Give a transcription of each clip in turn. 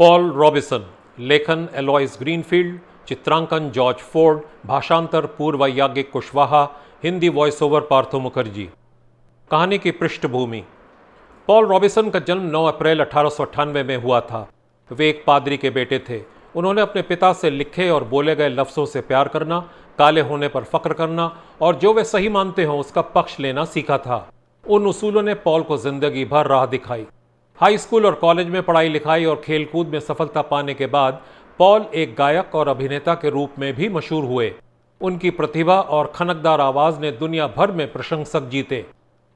Paul Robeson लेखन Eloise Greenfield चित्रांकन George Ford भाषांतर पूर्व याज्ञिक कुशवाहा हिंदी वॉइस ओवर पार्थो मुखर्जी कहानी की पृष्ठभूमि। पॉल रॉबिसन का जन्म 9 अप्रैल अठारह सौ अट्ठानवे में हुआ था। वे एक पादरी के बेटे थे। उन्होंने अपने पिता से लिखे और बोले गए लफ्ज़ों से प्यार करना, काले होने पर फक्र करना और जो वे सही मानते हों उसका पक्ष लेना सीखा था। उन उसूलों ने पॉल को ज़िंदगी भर राह दिखाई। हाई स्कूल और कॉलेज में पढ़ाई लिखाई और खेलकूद में सफलता पाने के बाद पॉल एक गायक और अभिनेता के रूप में भी मशहूर हुए। उनकी प्रतिभा और खनकदार आवाज़ ने दुनिया भर में प्रशंसक जीते।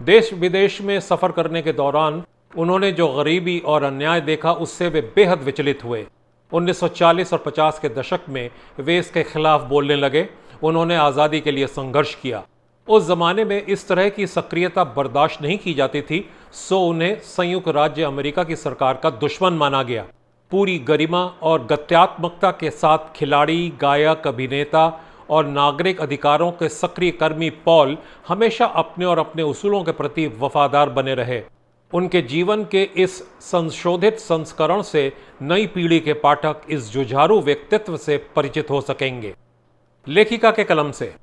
देश विदेश में सफ़र करने के दौरान उन्होंने जो गरीबी और अन्याय देखा, उससे वे बेहद विचलित हुए। 1940 और 50 के दशक में वे इसके खिलाफ बोलने लगे। उन्होंने आज़ादी के लिए संघर्ष किया। उस जमाने में इस तरह की सक्रियता बर्दाश्त नहीं की जाती थी। सो उन्हें संयुक्त राज्य अमेरिका की सरकार का दुश्मन माना गया। पूरी गरिमा और गत्यात्मकता के साथ खिलाड़ी, गायक, अभिनेता और नागरिक अधिकारों के सक्रिय कर्मी पॉल हमेशा अपने और अपने उसूलों के प्रति वफादार बने रहे। उनके जीवन के इस संशोधित संस्करण से नई पीढ़ी के पाठक इस जुझारू व्यक्तित्व से परिचित हो सकेंगे। लेखिका के कलम से।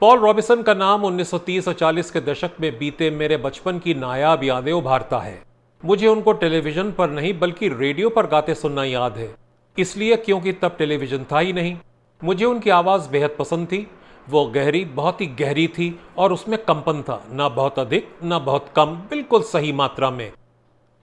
पॉल रॉबिसन का नाम 1930 और 40 के दशक में बीते मेरे बचपन की नायाब यादें उभारता है। मुझे उनको टेलीविज़न पर नहीं, बल्कि रेडियो पर गाते सुनना याद है। इसलिए क्योंकि तब टेलीविज़न था ही नहीं। मुझे उनकी आवाज़ बेहद पसंद थी। वो गहरी, बहुत ही गहरी थी और उसमें कंपन था। ना बहुत अधिक, ना बहुत कम, बिल्कुल सही मात्रा में।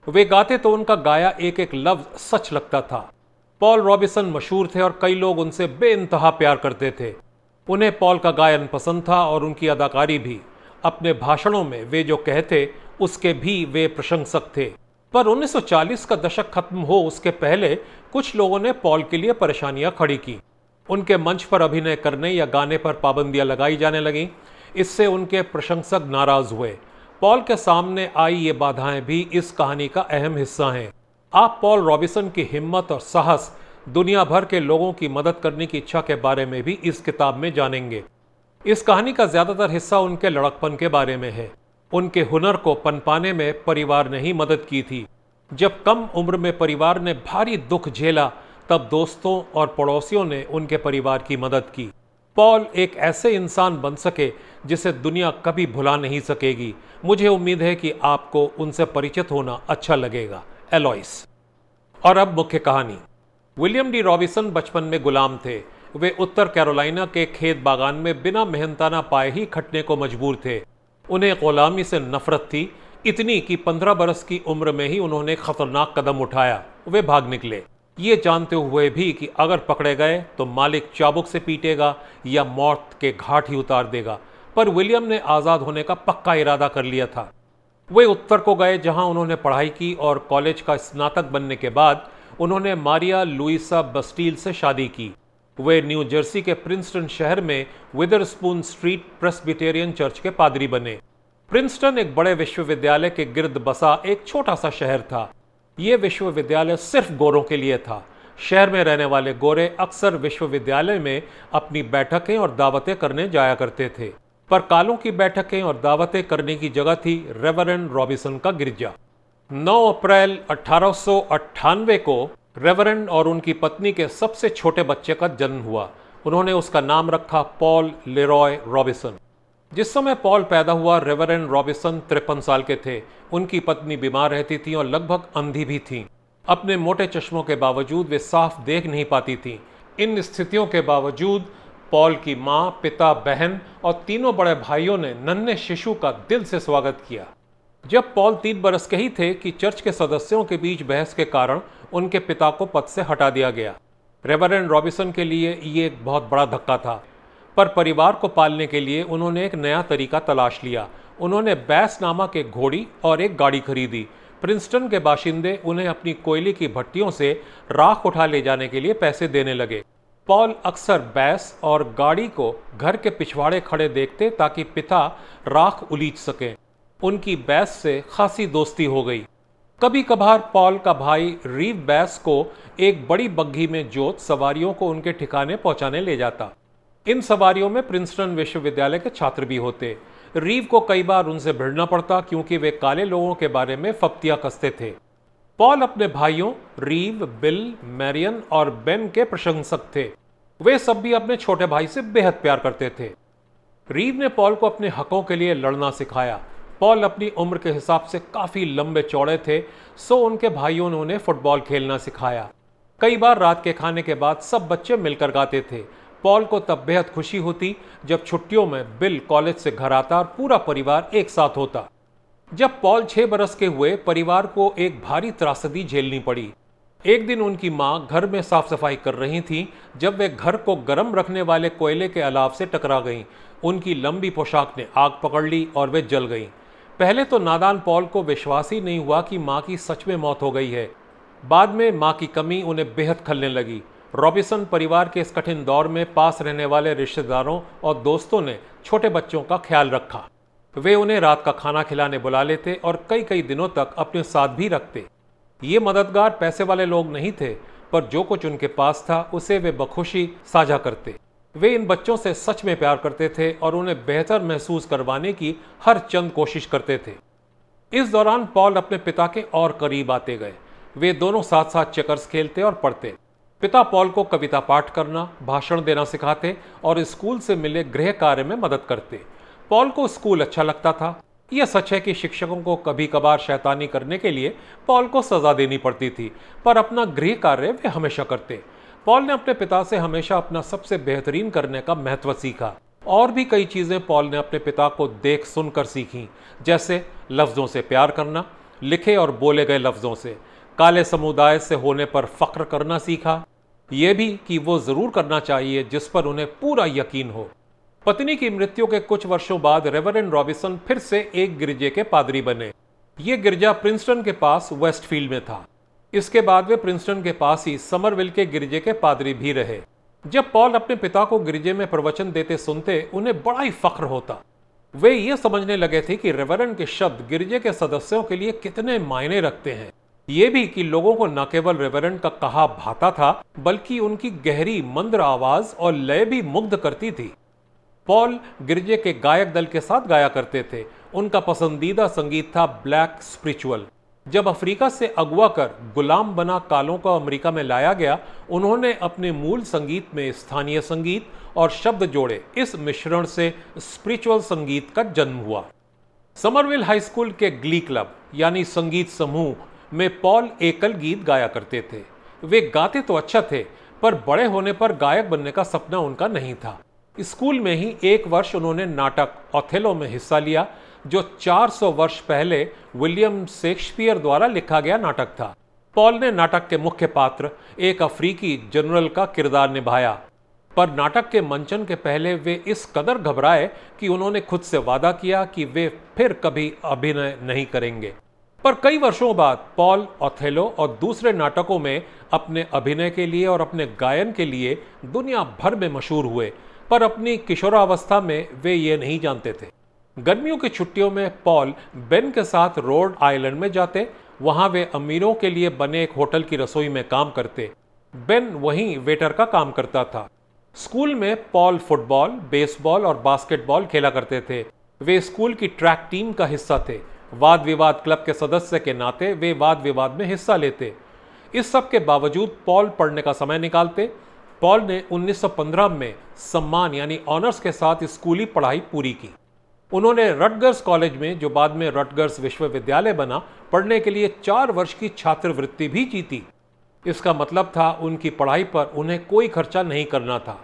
वे गाते तो उनका गाया एक एक लफ्ज सच लगता था। पॉल रॉबिसन मशहूर थे और कई लोग उनसे बेइंतहा प्यार करते थे। उन्हें पॉल का गायन पसंद था और उनकी अदाकारी भी। अपने भाषणों में वे जो कहते, उसके भी वे प्रशंसक थे। पर 1940 का दशक खत्म हो उसके पहले, कुछ लोगों ने पॉल के लिए परेशानियाँ खड़ी की। उनके मंच पर अभिनय करने या गाने पर पाबंदियाँ लगाई जाने लगीं। इससे उनके प्रशंसक नाराज़ हुए। पॉल के सामने आई ये बाधाएँ भी इस कहानी का अहम हिस्सा हैं। आप पॉल रॉबिसन की हिम्मत और साहस दुनिया भर के लोगों की मदद करने की इच्छा के बारे में भी इस किताब में जानेंगे। इस कहानी का ज़्यादातर हिस्सा उनके लड़कपन के बारे में है। उनके हुनर को पनपाने में परिवार ने ही मदद की थी। जब कम उम्र में परिवार ने भारी दुख झेला, तब दोस्तों और पड़ोसियों ने उनके परिवार की मदद की। पॉल एक ऐसे इंसान बन सके जिसे दुनिया कभी भुला नहीं सकेगी। मुझे उम्मीद है कि आपको उनसे परिचित होना अच्छा लगेगा। एलॉइस। और अब मुख्य कहानी। विलियम डी रॉबिसन बचपन में गुलाम थे। वे उत्तर कैरोलिना के खेत बागान में बिना मेहनताना पाए ही खटने को मजबूर थे। उन्हें गुलामी से नफरत थी। इतनी कि पंद्रह बरस की उम्र में ही उन्होंने खतरनाक कदम उठाया। वे भाग निकले। ये जानते हुए भी कि अगर पकड़े गए तो मालिक चाबुक से पीटेगा या मौत के घाट ही उतार देगा। पर विलियम ने आज़ाद होने का पक्का इरादा कर लिया था। वे उत्तर को गए, जहाँ उन्होंने पढ़ाई की और कॉलेज का स्नातक बनने के बाद उन्होंने मारिया लुइसा बस्टील से शादी की। वे न्यू जर्सी के प्रिंसटन शहर में Witherspoon Street Presbyterian Church के पादरी बने। प्रिंसटन एक बड़े विश्वविद्यालय के गिर्द बसा एक छोटा सा शहर था। ये विश्वविद्यालय सिर्फ़ गोरों के लिए था। शहर में रहने वाले गोरे अक्सर विश्वविद्यालय में अपनी बैठकें और दावतें करने जाया करते थे। पर कालों की बैठकें और दावतें करने की जगह थी रेवरेंड रॉबिसन का गिरजा। 9 अप्रैल अठारह सौ अट्ठानवे को रेवरेंड और उनकी पत्नी के सबसे छोटे बच्चे का जन्म हुआ। उन्होंने उसका नाम रखा पॉल लेरॉय रॉबिसन। जिस समय पॉल पैदा हुआ, रेवरेंड रॉबिसन तिरपन साल के थे। उनकी पत्नी बीमार रहती थी और लगभग अंधी भी थी। अपने मोटे चश्मों के बावजूद वे साफ़ देख नहीं पाती थी। इन स्थितियों के बावजूद पॉल की माँ, पिता, बहन और तीनों बड़े भाइयों ने नन्हे शिशु का दिल से स्वागत किया। जब पॉल तीन बरस के ही थे कि चर्च के सदस्यों के बीच बहस के कारण उनके पिता को पद से हटा दिया गया। रेवरेंड रॉबिसन के लिए ये एक बहुत बड़ा धक्का था। पर परिवार को पालने के लिए उन्होंने एक नया तरीका तलाश लिया। उन्होंने बैस नामक एक घोड़ी और एक गाड़ी खरीदी। प्रिंसटन के बाशिंदे उन्हें अपनी कोयले की भट्टियों से राख उठा ले जाने के लिए पैसे देने लगे। पॉल अक्सर बैस और गाड़ी को घर के पिछवाड़े खड़े देखते ताकि पिता राख उलीच सके। उनकी बैस से खासी दोस्ती हो गई। कभी कभार पॉल का भाई रीव बैस को एक बड़ी बग्घी में जोत सवारियों को उनके ठिकाने पहुँचाने ले जाता। इन सवारियों में प्रिंसटन विश्वविद्यालय के छात्र भी होते। रीव को कई बार उनसे भिड़ना पड़ता क्योंकि वे काले लोगों के बारे में फप्तियाँ कसते थे। पॉल अपने भाइयों, रीव, बिल, मैरियन और बेन के प्रशंसक थे। वे सब भी अपने छोटे भाई से बेहद प्यार करते थे। रीव ने पॉल को अपने हकों के लिए लड़ना सिखाया। पॉल अपनी उम्र के हिसाब से काफ़ी लंबे चौड़े थे, सो उनके भाइयों ने उन्हें फुटबॉल खेलना सिखाया। कई बार रात के खाने के बाद सब बच्चे मिलकर गाते थे। पॉल को तब बेहद खुशी होती जब छुट्टियों में बिल कॉलेज से घर आता और पूरा परिवार एक साथ होता। जब पॉल छह बरस के हुए, परिवार को एक भारी त्रासदी झेलनी पड़ी। एक दिन उनकी माँ घर में साफ़ सफ़ाई कर रही थी, जब वे घर को गर्म रखने वाले कोयले के अलाव से टकरा गईं। उनकी लंबी पोशाक ने आग पकड़ ली और वे जल गईं। पहले तो नादान पॉल को विश्वास ही नहीं हुआ कि माँ की सच में मौत हो गई है। बाद में माँ की कमी उन्हें बेहद खलने लगी। रॉबिसन परिवार के इस कठिन दौर में पास रहने वाले रिश्तेदारों और दोस्तों ने छोटे बच्चों का ख्याल रखा। वे उन्हें रात का खाना खिलाने बुला लेते और कई कई दिनों तक अपने साथ भी रखते। ये मददगार पैसे वाले लोग नहीं थे, पर जो कुछ उनके पास था, उसे वे बखुशी साझा करते। वे इन बच्चों से सच में प्यार करते थे और उन्हें बेहतर महसूस करवाने की हर चंद कोशिश करते थे। इस दौरान पॉल अपने पिता के और करीब आते गए। वे दोनों साथ साथ चेकर्स खेलते और पढ़ते। पिता पॉल को कविता पाठ करना, भाषण देना सिखाते और स्कूल से मिले गृह कार्य में मदद करते। पॉल को स्कूल अच्छा लगता था। यह सच है कि शिक्षकों को कभी कभार शैतानी करने के लिए पॉल को सजा देनी पड़ती थी, पर अपना गृह कार्य वे हमेशा करते। पॉल ने अपने पिता से हमेशा अपना सबसे बेहतरीन करने का महत्व सीखा। और भी कई चीज़ें पॉल ने अपने पिता को देख सुनकर सीखी, जैसे लफ्ज़ों से प्यार करना, लिखे और बोले गए लफ्ज़ों से, काले समुदाय से होने पर फख्र करना सीखा। यह भी कि वो ज़रूर करना चाहिए जिस पर उन्हें पूरा यकीन हो। पत्नी की मृत्यु के कुछ वर्षों बाद रेवरेंड रॉबिसन फिर से एक गिरजे के पादरी बने। ये गिरजा प्रिंसटन के पास वेस्टफील्ड में था। इसके बाद वे प्रिंसटन के पास ही समरविल के गिरजे के पादरी भी रहे। जब पॉल अपने पिता को गिरजे में प्रवचन देते सुनते उन्हें बड़ा ही फख्र होता। वे ये समझने लगे थे कि रेवरन के शब्द गिरजे के सदस्यों के लिए कितने मायने रखते हैं। ये भी कि लोगों को न केवल रेवरन का कहा भाता था, बल्कि उनकी गहरी मंद्र आवाज़ और लय भी मुग्ध करती थी। पॉल गिरजे के गायक दल के साथ गाया करते थे। उनका पसंदीदा संगीत था ब्लैक स्पिरिचुअल। जब अफ्रीका से अगवा कर गुलाम बना कालों को अमेरिका में लाया गया, उन्होंने अपने मूल संगीत में स्थानीय संगीत और शब्द जोड़े। इस मिश्रण से स्पिरिचुअल संगीत का जन्म हुआ। समरविल हाई स्कूल के ग्ली क्लब यानी संगीत समूह में पॉल एकल गीत गाया करते थे। वे गाते तो अच्छा थे, पर बड़े होने पर गायक बनने का सपना उनका नहीं था। स्कूल में ही एक वर्ष उन्होंने नाटक ऑथेलो में हिस्सा लिया जो 400 वर्ष पहले विलियम शेक्सपियर द्वारा लिखा गया नाटक था। पॉल ने नाटक के मुख्य पात्र, एक अफ्रीकी जनरल का किरदार निभाया। पर नाटक के मंचन के पहले वे इस कदर घबराए कि उन्होंने खुद से वादा किया कि वे फिर कभी अभिनय नहीं करेंगे। पर कई वर्षों बाद पॉल, ऑथेलो और दूसरे नाटकों में अपने अभिनय के लिए और अपने गायन के लिए दुनिया भर में मशहूर हुए, पर अपनी किशोरावस्था में वे ये नहीं जानते थे। गर्मियों की छुट्टियों में पॉल बेन के साथ रोड आइलैंड में जाते, वहाँ वे अमीरों के लिए बने एक होटल की रसोई में काम करते। बेन वहीं वेटर का काम करता था। स्कूल में पॉल फुटबॉल, बेसबॉल और बास्केटबॉल खेला करते थे। वे स्कूल की ट्रैक टीम का हिस्सा थे। वाद विवाद क्लब के सदस्य के नाते वे वाद विवाद में हिस्सा लेते। इस सब के बावजूद पॉल पढ़ने का समय निकालते। पॉल ने 1915 में सम्मान यानी ऑनर्स के साथ स्कूली पढ़ाई पूरी की। उन्होंने रटगर्स कॉलेज में, जो बाद में रटगर्स विश्वविद्यालय बना, पढ़ने के लिए चार वर्ष की छात्रवृत्ति भी जीती। इसका मतलब था, उनकी पढ़ाई पर उन्हें कोई खर्चा नहीं करना था।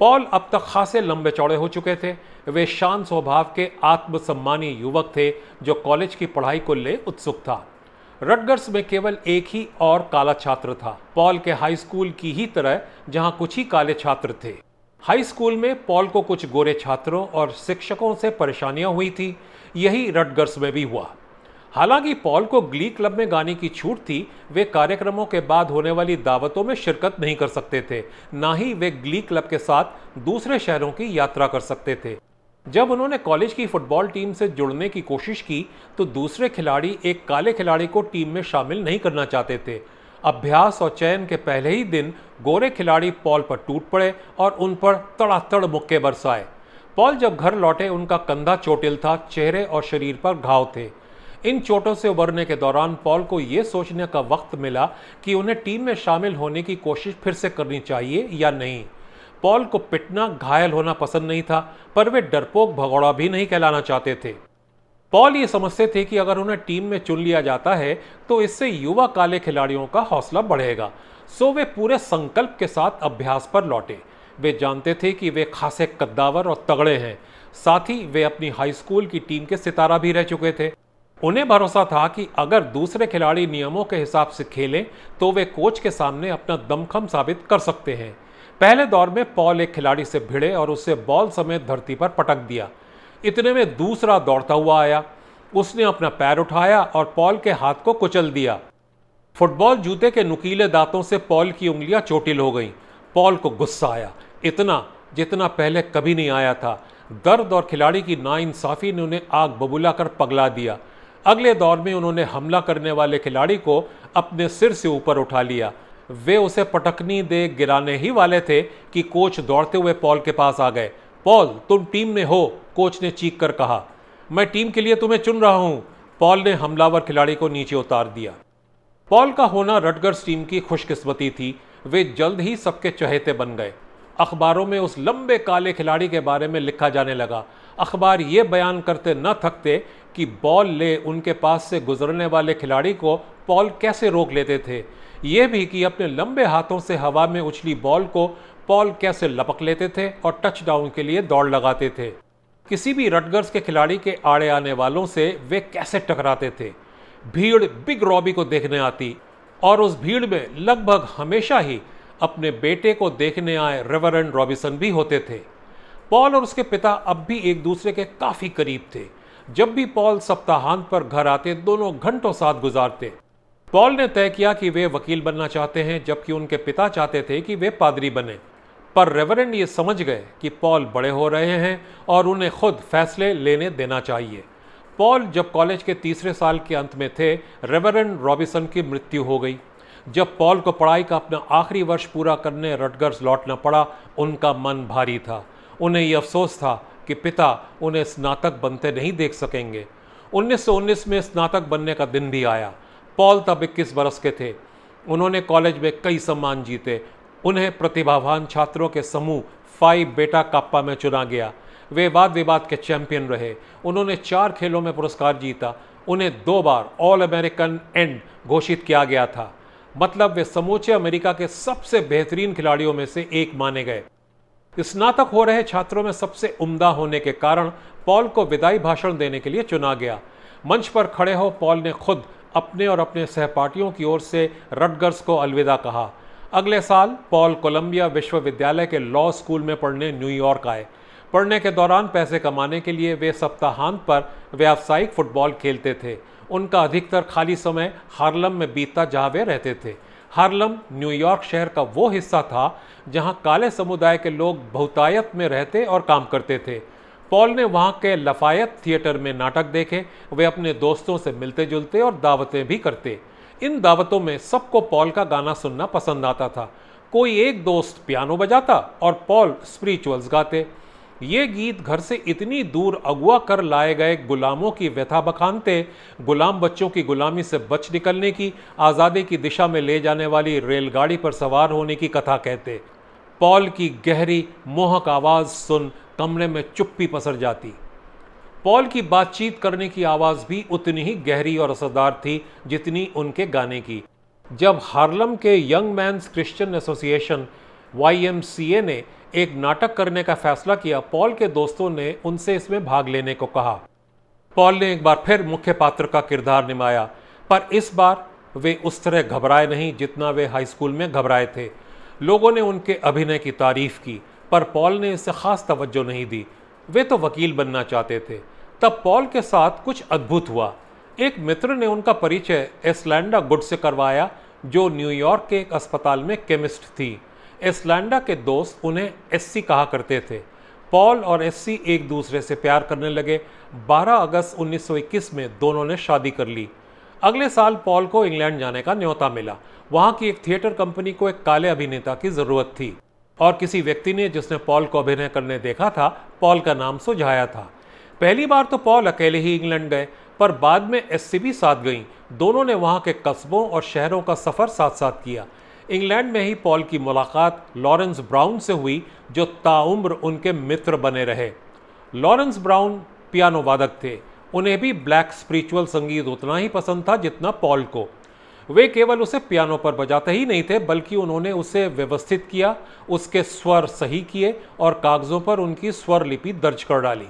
पॉल अब तक खासे लंबे चौड़े हो चुके थे। वे शांत स्वभाव के आत्मसम्मानी युवक थे, जो कॉलेज की पढ़ाई को ले उत्सुक था। रटगर्स में केवल एक ही और काला छात्र था। पॉल के हाई स्कूल की ही तरह, जहाँ कुछ ही काले छात्र थे। हाई स्कूल में पॉल को कुछ गोरे छात्रों और शिक्षकों से परेशानियाँ हुई थी। यही रटगर्स में भी हुआ। हालाँकि पॉल को ग्ली क्लब में गाने की छूट थी, वे कार्यक्रमों के बाद होने वाली दावतों में शिरकत नहीं कर सकते थे। ना ही वे ग्ली क्लब के साथ दूसरे शहरों की यात्रा कर सकते थे। जब उन्होंने कॉलेज की फुटबॉल टीम से जुड़ने की कोशिश की तो दूसरे खिलाड़ी एक काले खिलाड़ी को टीम में शामिल नहीं करना चाहते थे। अभ्यास और चयन के पहले ही दिन गोरे खिलाड़ी पॉल पर टूट पड़े और उन पर तड़ातड़ मुक्के बरसाए। पॉल जब घर लौटे, उनका कंधा चोटिल था, चेहरे और शरीर पर घाव थे। इन चोटों से उबरने के दौरान पॉल को यह सोचने का वक्त मिला कि उन्हें टीम में शामिल होने की कोशिश फिर से करनी चाहिए या नहीं। पॉल को पिटना, घायल होना पसंद नहीं था, पर वे डरपोक भगौड़ा भी नहीं कहलाना चाहते थे। पॉल ये समझते थे कि अगर उन्हें टीम में चुन लिया जाता है तो इससे युवा काले खिलाड़ियों का हौसला बढ़ेगा। सो वे पूरे संकल्प के साथ अभ्यास पर लौटे। वे जानते थे कि वे खासे कद्दावर और तगड़े हैं। साथ ही वे अपनी हाई स्कूल की टीम के सितारा भी रह चुके थे। उन्हें भरोसा था कि अगर दूसरे खिलाड़ी नियमों के हिसाब से खेलें तो वे कोच के सामने अपना दमखम साबित कर सकते हैं। पहले दौर में पॉल एक खिलाड़ी से भिड़े और उसे बॉल समेत धरती पर पटक दिया। इतने में दूसरा दौड़ता हुआ आया। उसने अपना पैर उठाया और पॉल के हाथ को कुचल दिया। फुटबॉल जूते के नुकीले दांतों से पॉल की उंगलियाँ चोटिल हो गईं। पॉल को गुस्सा आया। इतना जितना पहले कभी नहीं आया था। दर्द और खिलाड़ी की नाइंसाफी ने उन्हें आग बबूला कर पगला दिया। अगले दौर में उन्होंने हमला करने वाले खिलाड़ी को अपने सिर से ऊपर उठा लिया। वे उसे पटकनी दे गिराने ही वाले थे कि कोच दौड़ते हुए पॉल के पास आ गए। पॉल, तुम टीम में हो, कोच ने चीख कर कहा। मैं टीम के लिए तुम्हें चुन रहा हूँ। पॉल ने हमलावर खिलाड़ी को नीचे उतार दिया। पॉल का होना रटगर्स टीम की खुशकिस्मती थी। वे जल्द ही सबके चहेते बन गए। अखबारों में उस लंबे काले खिलाड़ी के बारे में लिखा जाने लगा। अखबार ये बयान करते न थकते कि बॉल ले उनके पास से गुजरने वाले खिलाड़ी को पॉल कैसे रोक लेते थे। ये भी कि अपने लंबे हाथों से हवा में उछली बॉल को पॉल कैसे लपक लेते थे और टच डाउन के लिए दौड़ लगाते थे। किसी भी रटगर्स के खिलाड़ी के आड़े आने वालों से वे कैसे टकराते थे। भीड़ बिग रॉबी को देखने आती और उस भीड़ में लगभग हमेशा ही अपने बेटे को देखने आए रेवरेंड रॉबिसन भी होते थे। पॉल और उसके पिता अब भी एक दूसरे के काफ़ी करीब थे। जब भी पॉल सप्ताहांत पर घर आते, दोनों घंटों साथ गुजारते। पॉल ने तय किया कि वे वकील बनना चाहते हैं, जबकि उनके पिता चाहते थे कि वे पादरी बने। पर रेवरेंड ये समझ गए कि पॉल बड़े हो रहे हैं और उन्हें खुद फैसले लेने देना चाहिए। पॉल जब कॉलेज के तीसरे साल के अंत में थे, रेवरेंड रॉबिसन की मृत्यु हो गई। जब पॉल को पढ़ाई का अपना आखिरी वर्ष पूरा करने रटगर्स लौटना पड़ा, उनका मन भारी था। उन्हें यह अफसोस था कि पिता उन्हें स्नातक बनते नहीं देख सकेंगे। 1919 में स्नातक बनने का दिन भी आया। पॉल तब इक्कीस बरस के थे। उन्होंने कॉलेज में कई सम्मान जीते उन्हें प्रतिभावान छात्रों के समूह फाइव बेटा काप्पा में चुना गया। वे वाद विवाद के चैंपियन रहे। उन्होंने चार खेलों में पुरस्कार जीता। उन्हें दो बार ऑल अमेरिकन एंड घोषित किया गया था। मतलब वे समूचे अमेरिका के सबसे बेहतरीन खिलाड़ियों में से एक माने गए। स्नातक हो रहे छात्रों में सबसे उम्दा होने के कारण पॉल को विदाई भाषण देने के लिए चुना गया। मंच पर खड़े हो पॉल ने खुद अपने और अपने सहपाठियों की ओर से रटगर्स को अलविदा कहा। अगले साल पॉल कोलंबिया विश्वविद्यालय के लॉ स्कूल में पढ़ने न्यूयॉर्क आए। पढ़ने के दौरान पैसे कमाने के लिए वे सप्ताहांत पर व्यावसायिक फुटबॉल खेलते थे। उनका अधिकतर खाली समय हार्लम में बीतता जहाँ वे रहते थे। हार्लम न्यूयॉर्क शहर का वो हिस्सा था जहाँ काले समुदाय के लोग बहुतायत में रहते और काम करते थे। पॉल ने वहाँ के लफायत थिएटर में नाटक देखे, वे अपने दोस्तों से मिलते जुलते और दावतें भी करते। इन दावतों में सबको पॉल का गाना सुनना पसंद आता था। कोई एक दोस्त पियानो बजाता और पॉल स्पिरिचुअल्स गाते। ये गीत घर से इतनी दूर अगुआ कर लाए गए गुलामों की व्यथा बखानते, गुलाम बच्चों की गुलामी से बच निकलने की, आज़ादी की दिशा में ले जाने वाली रेलगाड़ी पर सवार होने की कथा कहते। पॉल की गहरी मोहक आवाज़ सुन कमरे में चुप्पी पसर जाती। पॉल की बातचीत करने की आवाज़ भी उतनी ही गहरी और असरदार थी जितनी उनके गाने की। जब हार्लम के young men's Christian association YMCA ने एक नाटक करने का फैसला किया, पॉल के दोस्तों ने उनसे इसमें भाग लेने को कहा। पॉल ने एक बार फिर मुख्य पात्र का किरदार निभाया, पर इस बार वे उस तरह घबराए नहीं जितना वे हाई स्कूल में घबराए थे। लोगों ने उनके अभिनय की तारीफ़ की, पर पॉल ने इसे खास तवज्जो नहीं दी। वे तो वकील बनना चाहते थे। तब पॉल के साथ कुछ अद्भुत हुआ। एक मित्र ने उनका परिचय एसलैंडा गुड से करवाया, जो न्यूयॉर्क के एक अस्पताल में केमिस्ट थी। एसलैंडा के दोस्त उन्हें एससी कहा करते थे। पॉल और एससी एक दूसरे से प्यार करने लगे। 12 अगस्त 1921 में दोनों ने शादी कर ली। अगले साल पॉल को इंग्लैंड जाने का न्योता मिला। वहाँ की एक थिएटर कंपनी को एक काले अभिनेता की ज़रूरत थी। और किसी व्यक्ति ने जिसने पॉल को अभिनय करने देखा था, पॉल का नाम सुझाया था। पहली बार तो पॉल अकेले ही इंग्लैंड गए, पर बाद में एस साथ गईं। दोनों ने वहाँ के कस्बों और शहरों का सफ़र साथ साथ किया। इंग्लैंड में ही पॉल की मुलाकात लॉरेंस ब्राउन से हुई, जो ताउम्र उनके मित्र बने रहे। लॉरेंस ब्राउन पियानो वादक थे। उन्हें भी ब्लैक स्पिरिचुअल संगीत उतना ही पसंद था जितना पॉल को। वे केवल उसे पियानो पर बजाते ही नहीं थे, बल्कि उन्होंने उसे व्यवस्थित किया, उसके स्वर सही किए और कागजों पर उनकी स्वर लिपि दर्ज कर डाली।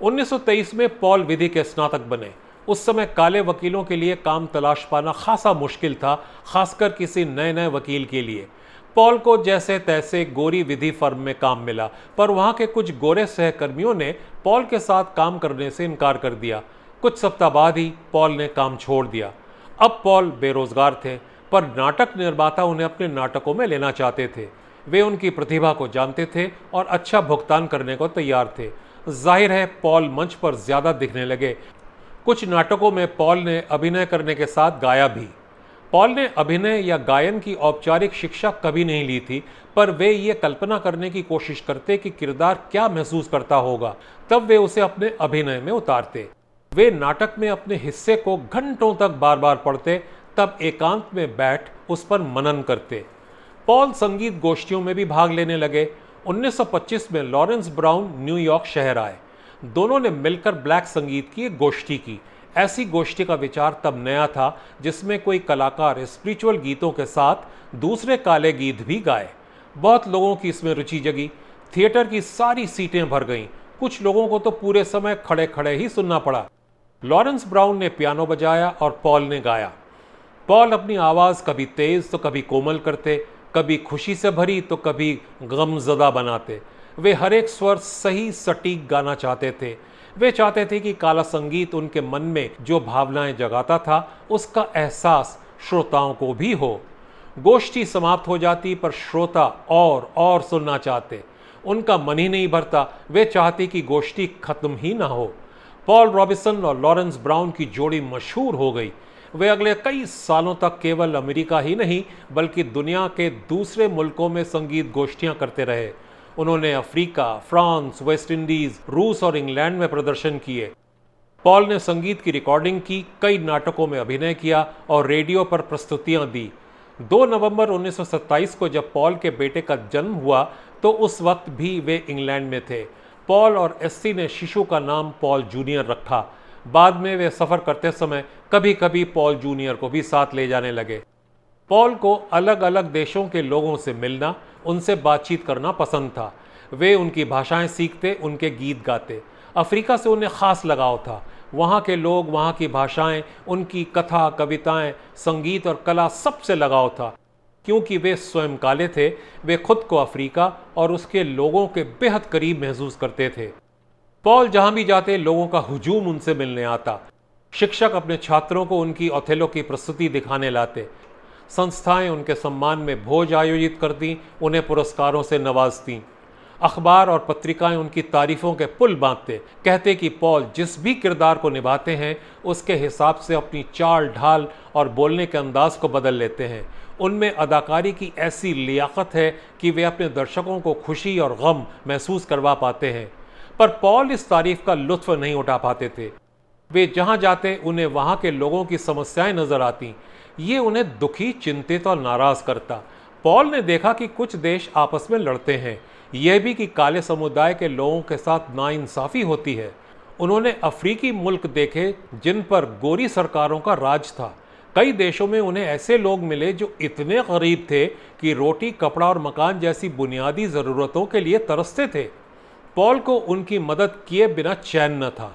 1923 में पॉल विधि के स्नातक बने। उस समय काले वकीलों के लिए काम तलाश पाना खासा मुश्किल था, खासकर किसी नए नए वकील के लिए। पॉल को जैसे तैसे गोरी विधि फर्म में काम मिला, पर वहाँ के कुछ गोरे सहकर्मियों ने पॉल के साथ काम करने से इनकार कर दिया। कुछ सप्ताह बाद ही पॉल ने काम छोड़ दिया। अब पॉल बेरोजगार थे, पर नाटक निर्माता उन्हें अपने नाटकों में लेना चाहते थे। वे उनकी प्रतिभा को जानते थे और अच्छा भुगतान करने को तैयार थे। ज़ाहिर है, पॉल मंच पर ज़्यादा दिखने लगे। कुछ नाटकों में पॉल ने अभिनय करने के साथ गाया भी। पॉल ने अभिनय या गायन की औपचारिक शिक्षा कभी नहीं ली थी, पर वे ये कल्पना करने की कोशिश करते कि किरदार क्या महसूस करता होगा, तब वे उसे अपने अभिनय में उतारते। वे नाटक में अपने हिस्से को घंटों तक बार बार पढ़ते, तब एकांत में बैठ उस पर मनन करते। पॉल संगीत गोष्ठियों में भी भाग लेने लगे। 1925 में लॉरेंस ब्राउन न्यूयॉर्क शहर आए। दोनों ने मिलकर ब्लैक संगीत की एक गोष्ठी की। ऐसी गोष्ठी का विचार तब नया था, जिसमें कोई कलाकार स्पिरिचुअल गीतों के साथ दूसरे काले गीत भी गाए। बहुत लोगों की इसमें रुचि जगी। थिएटर की सारी सीटें भर गईं। कुछ लोगों को तो पूरे समय खड़े खड़े ही सुनना पड़ा। लॉरेंस ब्राउन ने पियानो बजाया और पॉल ने गाया। पॉल अपनी आवाज़ कभी तेज तो कभी कोमल करते, कभी खुशी से भरी तो कभी गमजदा बनाते। वे हर एक स्वर सही सटीक गाना चाहते थे। वे चाहते थे कि काला संगीत उनके मन में जो भावनाएँ जगाता था, उसका एहसास श्रोताओं को भी हो। गोष्ठी समाप्त हो जाती पर श्रोता और और सुनना चाहते। उनका मन ही नहीं भरता। वे चाहते कि गोष्ठी खत्म ही ना हो। पॉल रॉबिसन और लॉरेंस ब्राउन की जोड़ी मशहूर हो गई। वे अगले कई सालों तक केवल अमेरिका ही नहीं, बल्कि दुनिया के दूसरे मुल्कों में संगीत गोष्ठियाँ करते रहे। उन्होंने अफ्रीका, फ्रांस, वेस्ट इंडीज, रूस और इंग्लैंड में प्रदर्शन किए। पॉल ने संगीत की रिकॉर्डिंग की, कई नाटकों में अभिनय किया और रेडियो पर प्रस्तुतियाँ दी। 2 नवंबर 1927 को जब पॉल के बेटे का जन्म हुआ तो उस वक्त भी वे इंग्लैंड में थे। पॉल और एससी ने शिशु का नाम पॉल जूनियर रखा। बाद में वे सफ़र करते समय कभी कभी पॉल जूनियर को भी साथ ले जाने लगे। पॉल को अलग अलग देशों के लोगों से मिलना, उनसे बातचीत करना पसंद था। वे उनकी भाषाएँ सीखते, उनके गीत गाते। अफ्रीका से उन्हें ख़ास लगाव था। वहाँ के लोग, वहाँ की भाषाएँ, उनकी कथा, कविताएँ, संगीत और कला सबसे लगाव था। क्योंकि वे स्वयं काले थे, वे खुद को अफ्रीका और उसके लोगों के बेहद करीब महसूस करते थे। पॉल जहाँ भी जाते, लोगों का हुजूम उनसे मिलने आता। शिक्षक अपने छात्रों को उनकी ऑथेलो की प्रस्तुति दिखाने लाते। संस्थाएँ उनके सम्मान में भोज आयोजित करती, उन्हें पुरस्कारों से नवाजती। अखबार और पत्रिकाएँ उनकी तारीफों के पुल बांधते। कहते कि पॉल जिस भी किरदार को निभाते हैं, उसके हिसाब से अपनी चाल, ढाल और बोलने के अंदाज को बदल लेते हैं। उनमें अदाकारी की ऐसी लियाकत है कि वे अपने दर्शकों को खुशी और गम महसूस करवा पाते हैं। पर पॉल इस तारीफ़ का लुत्फ नहीं उठा पाते थे। वे जहाँ जाते, उन्हें वहाँ के लोगों की समस्याएँ नज़र आती। ये उन्हें दुखी, चिंतित और नाराज़ करता। पॉल ने देखा कि कुछ देश आपस में लड़ते हैं। यह भी कि काले समुदाय के लोगों के साथ नाइंसाफ़ी होती है। उन्होंने अफ्रीकी मुल्क देखे, जिन पर गोरी सरकारों का राज था। कई देशों में उन्हें ऐसे लोग मिले जो इतने गरीब थे कि रोटी, कपड़ा और मकान जैसी बुनियादी ज़रूरतों के लिए तरसते थे। पॉल को उनकी मदद किए बिना चैन न था।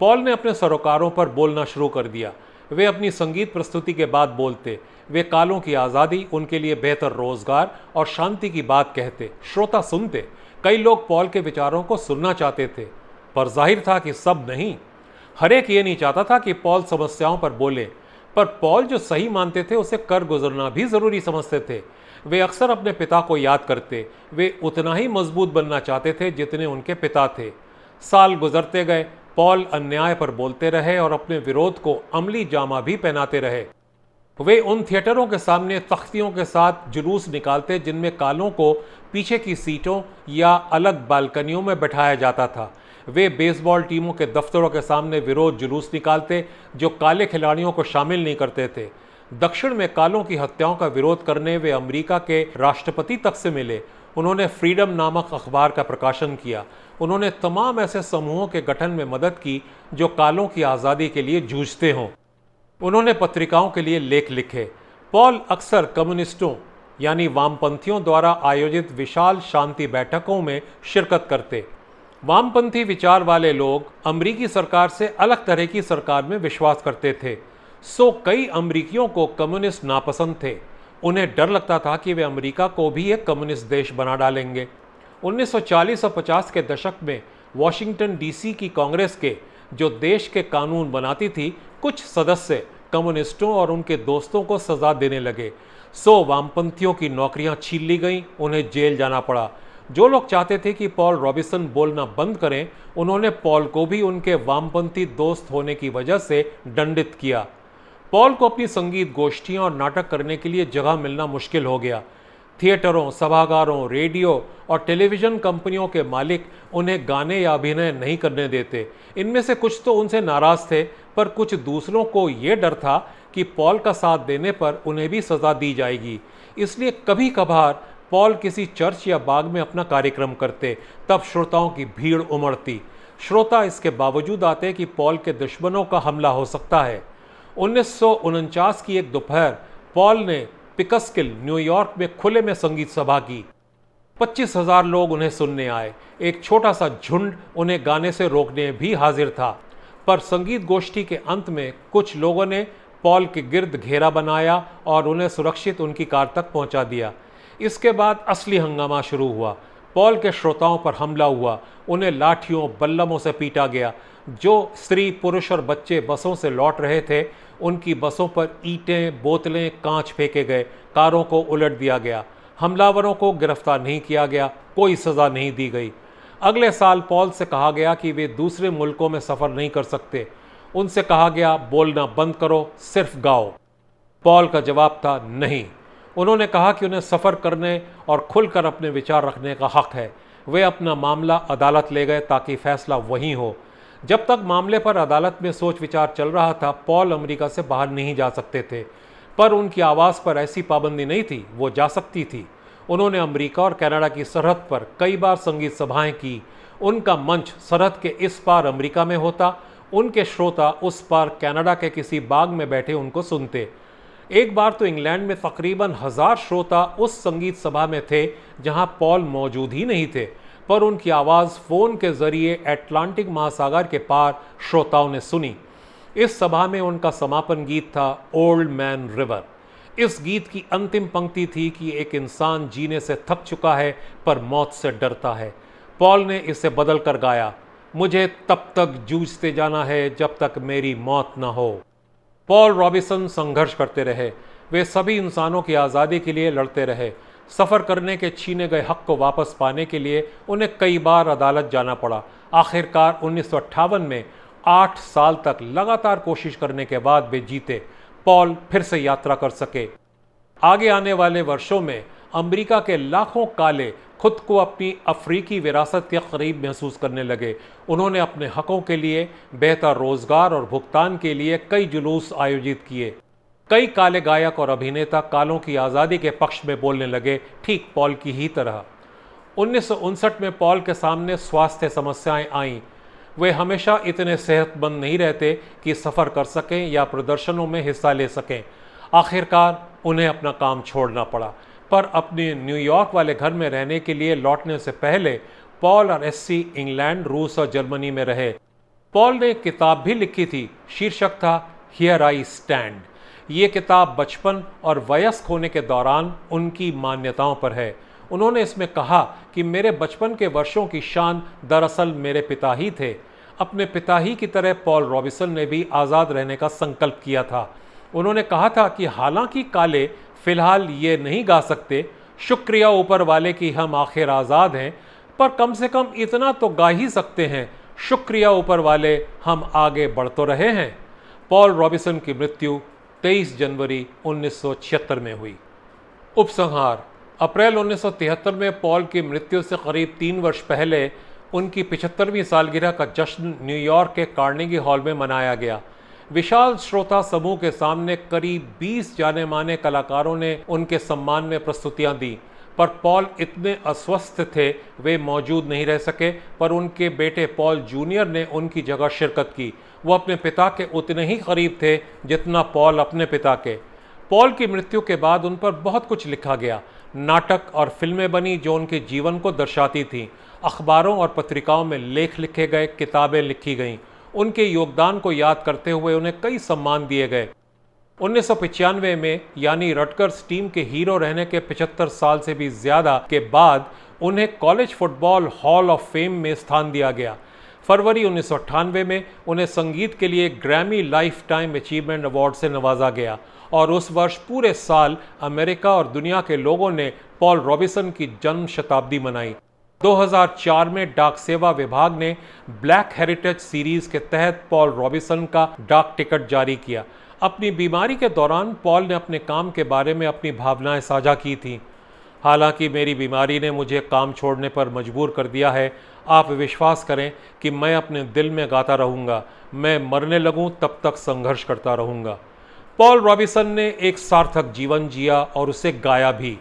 पॉल ने अपने सरोकारों पर बोलना शुरू कर दिया। वे अपनी संगीत प्रस्तुति के बाद बोलते, वे कालों की आज़ादी, उनके लिए बेहतर रोज़गार और शांति की बात कहते, श्रोता सुनते। कई लोग पॉल के विचारों को सुनना चाहते थे, पर ज़ाहिर था कि सब नहीं। हर एक ये नहीं चाहता था कि पॉल समस्याओं पर बोले। पर पॉल जो सही मानते थे, उसे कर गुजरना भी ज़रूरी समझते थे। वे अक्सर अपने पिता को याद करते, वे उतना ही मज़बूत बनना चाहते थे जितने उनके पिता थे। साल गुजरते गए, पॉल अन्याय पर बोलते रहे और अपने विरोध को अमली जामा भी पहनाते रहे। वे उन थिएटरों के सामने तख्तियों के साथ जुलूस निकालते जिनमें कालों को पीछे की सीटों या अलग बालकनियों में बैठाया जाता था। वे बेसबॉल टीमों के दफ्तरों के सामने विरोध जुलूस निकालते, जो काले खिलाड़ियों को शामिल नहीं करते थे। दक्षिण में कालों की हत्याओं का विरोध करने वे अमेरिका के राष्ट्रपति तक से मिले। उन्होंने फ्रीडम नामक अखबार का प्रकाशन किया। उन्होंने तमाम ऐसे समूहों के गठन में मदद की, जो कालों की आज़ादी के लिए जूझते हों। उन्होंने पत्रिकाओं के लिए लेख लिखे। पॉल अक्सर कम्युनिस्टों, यानी वामपंथियों द्वारा आयोजित विशाल शांति बैठकों में शिरकत करते। वामपंथी विचार वाले लोग अमरीकी सरकार से अलग तरह की सरकार में विश्वास करते थे। सो कई अमरीकियों को कम्युनिस्ट नापसंद थे। उन्हें डर लगता था कि वे अमेरिका को भी एक कम्युनिस्ट देश बना डालेंगे। 1940 और 50 के दशक में वॉशिंगटन डीसी की कांग्रेस के, जो देश के कानून बनाती थी, कुछ सदस्य कम्युनिस्टों और उनके दोस्तों को सजा देने लगे। सो वामपंथियों की नौकरियाँ छीन ली गईं, उन्हें जेल जाना पड़ा। जो लोग चाहते थे कि पॉल रॉबिसन बोलना बंद करें, उन्होंने पॉल को भी उनके वामपंथी दोस्त होने की वजह से दंडित किया। पॉल को अपनी संगीत गोष्ठियाँ और नाटक करने के लिए जगह मिलना मुश्किल हो गया। थिएटरों, सभागारों, रेडियो और टेलीविज़न कंपनियों के मालिक उन्हें गाने या अभिनय नहीं करने देते। इनमें से कुछ तो उनसे नाराज़ थे, पर कुछ दूसरों को ये डर था कि पॉल का साथ देने पर उन्हें भी सज़ा दी जाएगी। इसलिए कभी कभार पॉल किसी चर्च या बाग में अपना कार्यक्रम करते, तब श्रोताओं की भीड़ उमड़ती। श्रोता इसके बावजूद आते कि पॉल के दुश्मनों का हमला हो सकता है। उन्नीस सौ उनचास की एक दोपहर, पॉल ने पिकस्किल न्यूयॉर्क में खुले में संगीत सभा की। पच्चीस हज़ार लोग उन्हें सुनने आए। एक छोटा सा झुंड उन्हें गाने से रोकने भी हाजिर था। पर संगीत गोष्ठी के अंत में कुछ लोगों ने पॉल के गिर्द घेरा बनाया और उन्हें सुरक्षित उनकी कार तक पहुँचा दिया। इसके बाद असली हंगामा शुरू हुआ। पॉल के श्रोताओं पर हमला हुआ। उन्हें लाठियों, बल्लमों से पीटा गया। जो स्त्री, पुरुष और बच्चे बसों से लौट रहे थे, उनकी बसों पर ईंटें, बोतलें, कांच फेंके गए। कारों को उलट दिया गया। हमलावरों को गिरफ़्तार नहीं किया गया। कोई सज़ा नहीं दी गई। अगले साल पॉल से कहा गया कि वे दूसरे मुल्कों में सफ़र नहीं कर सकते। उनसे कहा गया, बोलना बंद करो, सिर्फ़ गाओ। पॉल का जवाब था, नहीं। उन्होंने कहा कि उन्हें सफ़र करने और खुलकर अपने विचार रखने का हक है। वे अपना मामला अदालत ले गए ताकि फैसला वहीं हो। जब तक मामले पर अदालत में सोच विचार चल रहा था, पॉल अमेरिका से बाहर नहीं जा सकते थे। पर उनकी आवाज़ पर ऐसी पाबंदी नहीं थी, वो जा सकती थी। उन्होंने अमेरिका और कनाडा की सरहद पर कई बार संगीत सभाएँ की। उनका मंच सरहद के इस पार अमेरिका में होता, उनके श्रोता उस पार कनाडा के किसी बाग में बैठे उनको सुनते। एक बार तो इंग्लैंड में तकरीबन हज़ार श्रोता उस संगीत सभा में थे, जहाँ पॉल मौजूद ही नहीं थे, पर उनकी आवाज़ फ़ोन के ज़रिए एटलांटिक महासागर के पार श्रोताओं ने सुनी। इस सभा में उनका समापन गीत था, ओल्ड मैन रिवर। इस गीत की अंतिम पंक्ति थी कि एक इंसान जीने से थक चुका है, पर मौत से डरता है। पॉल ने इसे बदल कर गाया, मुझे तब तक जूझते जाना है जब तक मेरी मौत न हो। पॉल रॉबिसन संघर्ष करते रहे। वे सभी इंसानों की आज़ादी के लिए लड़ते रहे। सफ़र करने के छीने गए हक को वापस पाने के लिए उन्हें कई बार अदालत जाना पड़ा। आखिरकार उन्नीस सौ अट्ठावन में आठ साल तक लगातार कोशिश करने के बाद वे जीते। पॉल फिर से यात्रा कर सके। आगे आने वाले वर्षों में अमेरिका के लाखों काले खुद को अपनी अफ्रीकी विरासत के करीब महसूस करने लगे। उन्होंने अपने हकों के लिए, बेहतर रोज़गार और भुगतान के लिए कई जुलूस आयोजित किए। कई काले गायक और अभिनेता कालों की आज़ादी के पक्ष में बोलने लगे, ठीक पॉल की ही तरह। उन्नीस सौ उनसठ में पॉल के सामने स्वास्थ्य समस्याएँ आईं। वे हमेशा इतने सेहतमंद नहीं रहते कि सफ़र कर सकें या प्रदर्शनों में हिस्सा ले सकें। आखिरकार उन्हें अपना काम छोड़ना पड़ा। पर अपने न्यूयॉर्क वाले घर में रहने के लिए लौटने से पहले पॉल और एससी इंग्लैंड, रूस और जर्मनी में रहे। पॉल ने किताब भी लिखी थी। शीर्षक था हियर आई स्टैंड ये किताब बचपन और वयस्क होने के दौरान उनकी मान्यताओं पर है। उन्होंने इसमें कहा कि मेरे बचपन के वर्षों की शान दरअसल मेरे पिता ही थे। अपने पिता ही की तरह पॉल रॉबिसन ने भी आज़ाद रहने का संकल्प किया था। उन्होंने कहा था कि हालाँकि काले फ़िलहाल ये नहीं गा सकते। शुक्रिया ऊपर वाले कि हम आखिर आज़ाद हैं, पर कम से कम इतना तो गा ही सकते हैं। शुक्रिया ऊपर वाले, हम आगे बढ़ तो रहे हैं। पॉल रॉबिसन की मृत्यु 23 जनवरी 1976 में हुई। उपसंहार, अप्रैल 1973 में पॉल की मृत्यु से करीब तीन वर्ष पहले उनकी पिछहत्तरवीं सालगिरह का जश्न न्यूयॉर्क के कार्नेगी हॉल में मनाया गया। विशाल श्रोता समूह के सामने करीब 20 जाने माने कलाकारों ने उनके सम्मान में प्रस्तुतियाँ दी। पर पॉल इतने अस्वस्थ थे, वे मौजूद नहीं रह सके, पर उनके बेटे पॉल जूनियर ने उनकी जगह शिरकत की। वो अपने पिता के उतने ही करीब थे, जितना पॉल अपने पिता के। पॉल की मृत्यु के बाद उन पर बहुत कुछ लिखा गया। नाटक और फ़िल्में बनी जो उनके जीवन को दर्शाती थीं। अखबारों और पत्रिकाओं में लेख लिखे गए, किताबें लिखी गईं। उनके योगदान को याद करते हुए उन्हें कई सम्मान दिए गए। उन्नीस में, यानी रटकर्स टीम के हीरो रहने के 75 साल से भी ज़्यादा के बाद, उन्हें college football hall of fame में स्थान दिया गया। फरवरी उन्नीस सौ अट्ठानवे में, उन्हें संगीत के लिए Grammy lifetime achievement award से नवाजा गया और उस वर्ष पूरे साल अमेरिका और दुनिया के लोगों ने पॉल रॉबिसन की जन्म शताब्दी मनाई। 2004 में डाक सेवा विभाग ने ब्लैक हेरिटेज सीरीज़ के तहत पॉल रॉबिसन का डाक टिकट जारी किया। अपनी बीमारी के दौरान पॉल ने अपने काम के बारे में अपनी भावनाएँ साझा की थी। हालाँकि मेरी बीमारी ने मुझे काम छोड़ने पर मजबूर कर दिया है। आप विश्वास करें कि मैं अपने दिल में गाता रहूँगा। मैं मरने लगूँ, तब तक संघर्ष करता रहूँगा। पॉल रॉबिसन ने एक सार्थक जीवन जिया और उसे गाया भी।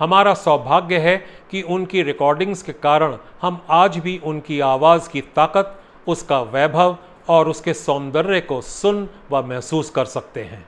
हमारा सौभाग्य है कि उनकी रिकॉर्डिंग्स के कारण हम आज भी उनकी आवाज़ की ताकत, उसका वैभव और उसके सौंदर्य को सुन व महसूस कर सकते हैं।